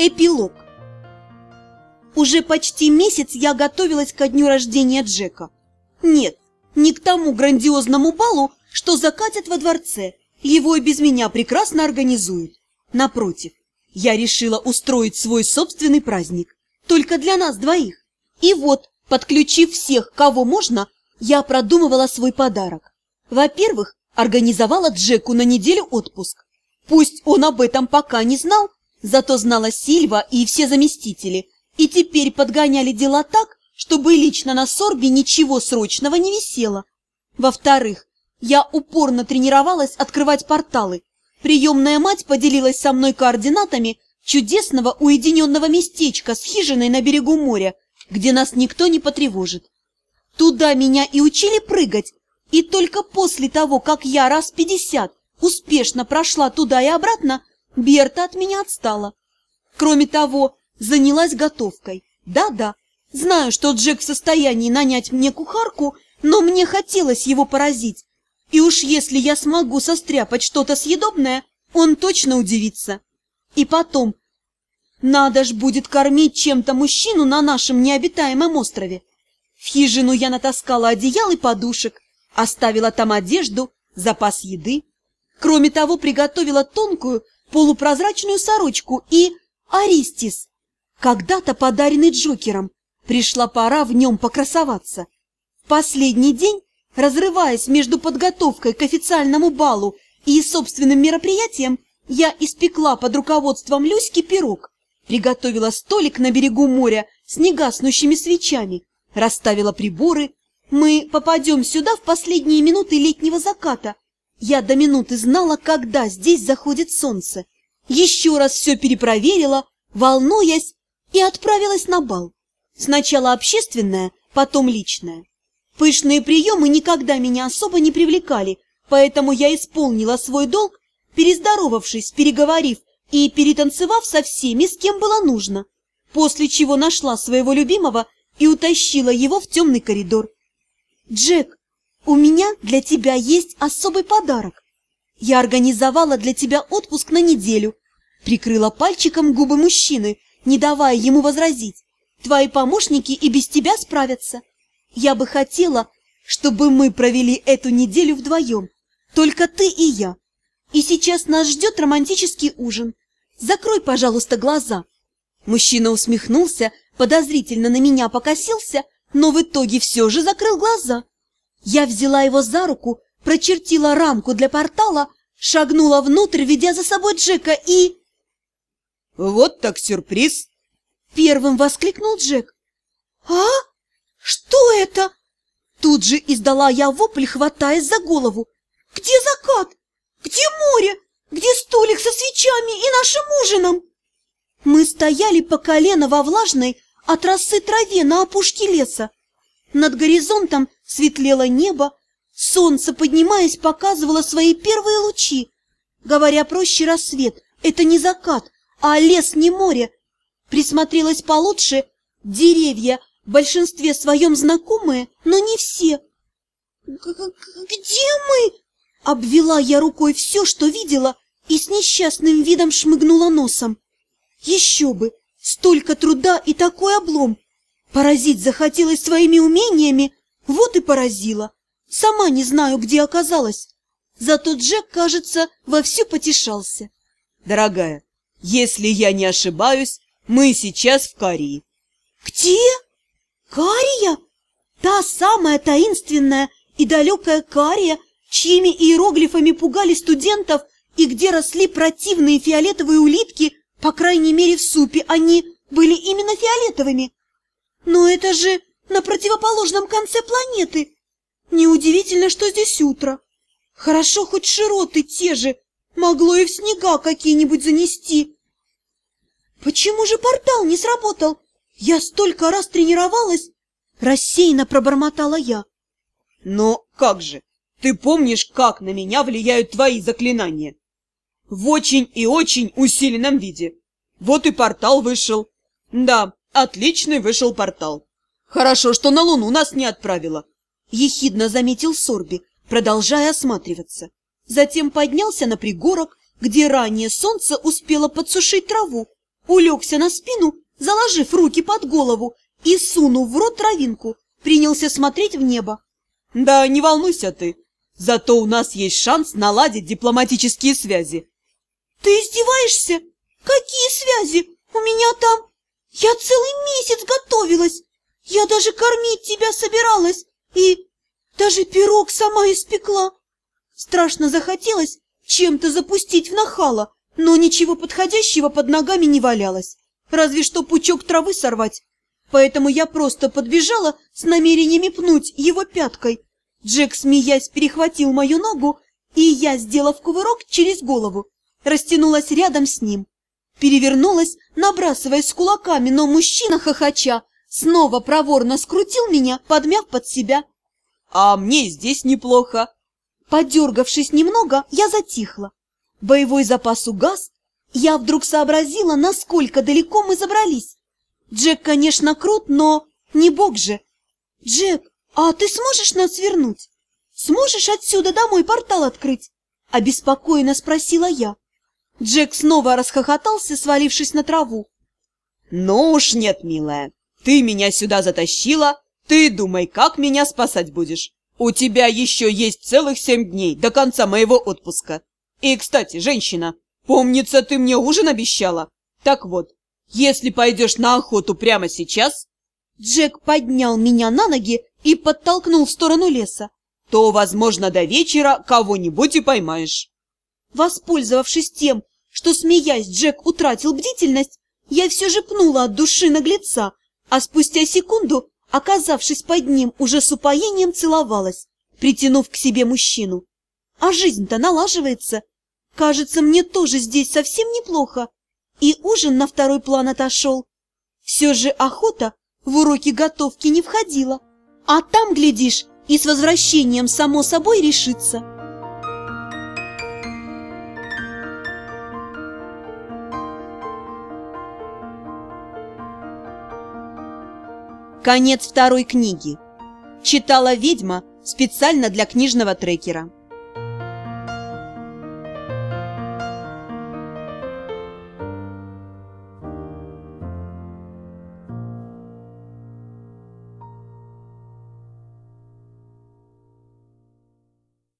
Эпилог Уже почти месяц я готовилась ко дню рождения Джека. Нет, не к тому грандиозному балу, что закатят во дворце. Его и без меня прекрасно организуют. Напротив, я решила устроить свой собственный праздник. Только для нас двоих. И вот, подключив всех, кого можно, я продумывала свой подарок. Во-первых, организовала Джеку на неделю отпуск. Пусть он об этом пока не знал, зато знала Сильва и все заместители, и теперь подгоняли дела так, чтобы лично на Сорбе ничего срочного не висело. Во-вторых, я упорно тренировалась открывать порталы. Приемная мать поделилась со мной координатами чудесного уединенного местечка с хижиной на берегу моря, где нас никто не потревожит. Туда меня и учили прыгать, и только после того, как я раз пятьдесят успешно прошла туда и обратно, Берта от меня отстала. Кроме того, занялась готовкой. Да-да, знаю, что Джек в состоянии нанять мне кухарку, но мне хотелось его поразить. И уж если я смогу состряпать что-то съедобное, он точно удивится. И потом, надо ж будет кормить чем-то мужчину на нашем необитаемом острове. В хижину я натаскала одеял и подушек, оставила там одежду, запас еды. Кроме того, приготовила тонкую полупрозрачную сорочку и аристис, когда-то подаренный Джокером. Пришла пора в нем покрасоваться. В последний день, разрываясь между подготовкой к официальному балу и собственным мероприятием, я испекла под руководством Люськи пирог, приготовила столик на берегу моря с негаснущими свечами, расставила приборы. Мы попадем сюда в последние минуты летнего заката – я до минуты знала, когда здесь заходит солнце. Еще раз все перепроверила, волнуясь, и отправилась на бал. Сначала общественное, потом личное. Пышные приемы никогда меня особо не привлекали, поэтому я исполнила свой долг, перездоровавшись, переговорив и перетанцевав со всеми, с кем было нужно, после чего нашла своего любимого и утащила его в темный коридор. «Джек, у меня для тебя есть особый подарок. Я организовала для тебя отпуск на неделю. Прикрыла пальчиком губы мужчины, не давая ему возразить. Твои помощники и без тебя справятся. Я бы хотела, чтобы мы провели эту неделю вдвоем. Только ты и я. И сейчас нас ждет романтический ужин. Закрой, пожалуйста, глаза. Мужчина усмехнулся, подозрительно на меня покосился, но в итоге все же закрыл глаза. Я взяла его за руку, прочертила рамку для портала, шагнула внутрь, ведя за собой Джека и... «Вот так сюрприз!» Первым воскликнул Джек. «А? Что это?» Тут же издала я вопль, хватаясь за голову. «Где закат? Где море? Где столик со свечами и нашим ужином?» Мы стояли по колено во влажной от росы траве на опушке леса. Над горизонтом светлело небо, солнце, поднимаясь, показывало свои первые лучи. Говоря проще, рассвет — это не закат, а лес, не море. Присмотрелась получше, деревья в большинстве своем знакомые, но не все. «Где мы?» Обвела я рукой все, что видела, и с несчастным видом шмыгнула носом. Еще бы! Столько труда и такой облом! Поразить захотелось своими умениями, вот и поразила. Сама не знаю, где оказалась. Зато Джек, кажется, вовсю потешался. Дорогая, если я не ошибаюсь, мы сейчас в Карии. Где? Кария? Та самая таинственная и далекая Кария, чьими иероглифами пугали студентов и где росли противные фиолетовые улитки, по крайней мере в супе они были именно фиолетовыми. Но это же на противоположном конце планеты. Неудивительно, что здесь утро. Хорошо, хоть широты те же, могло и в снега какие-нибудь занести. Почему же портал не сработал? Я столько раз тренировалась. Рассеянно пробормотала я. Но как же? Ты помнишь, как на меня влияют твои заклинания? В очень и очень усиленном виде. Вот и портал вышел. Да, Отличный вышел портал. Хорошо, что на Луну нас не отправила. Ехидно заметил Сорби, продолжая осматриваться. Затем поднялся на пригорок, где ранее солнце успело подсушить траву. улегся на спину, заложив руки под голову и, сунув в рот травинку, принялся смотреть в небо. Да не волнуйся ты, зато у нас есть шанс наладить дипломатические связи. Ты издеваешься? Какие связи? У меня там... Я целый месяц готовилась. Я даже кормить тебя собиралась и даже пирог сама испекла. Страшно захотелось чем-то запустить в нахала, но ничего подходящего под ногами не валялось. Разве что пучок травы сорвать. Поэтому я просто подбежала с намерениями пнуть его пяткой. Джек, смеясь, перехватил мою ногу, и я, сделав кувырок через голову, растянулась рядом с ним. Перевернулась, набрасываясь кулаками, но мужчина, хохоча, снова проворно скрутил меня, подмяв под себя. А мне здесь неплохо. Подергавшись немного, я затихла. Боевой запас угас. Я вдруг сообразила, насколько далеко мы забрались. Джек, конечно, крут, но не бог же. Джек, а ты сможешь нас вернуть? Сможешь отсюда домой портал открыть? Обеспокоенно спросила я. Джек снова расхохотался, свалившись на траву. Ну уж нет, милая. Ты меня сюда затащила. Ты думай, как меня спасать будешь. У тебя еще есть целых семь дней до конца моего отпуска. И, кстати, женщина, помнится, ты мне ужин обещала? Так вот, если пойдешь на охоту прямо сейчас...» Джек поднял меня на ноги и подтолкнул в сторону леса. «То, возможно, до вечера кого-нибудь и поймаешь». Воспользовавшись тем, что, смеясь, Джек утратил бдительность, я все же пнула от души наглеца, а спустя секунду, оказавшись под ним, уже с упоением целовалась, притянув к себе мужчину. А жизнь-то налаживается. Кажется, мне тоже здесь совсем неплохо и ужин на второй план отошел. Все же охота в уроки готовки не входила, а там, глядишь, и с возвращением само собой решится. Конец второй книги. Читала ведьма специально для книжного трекера.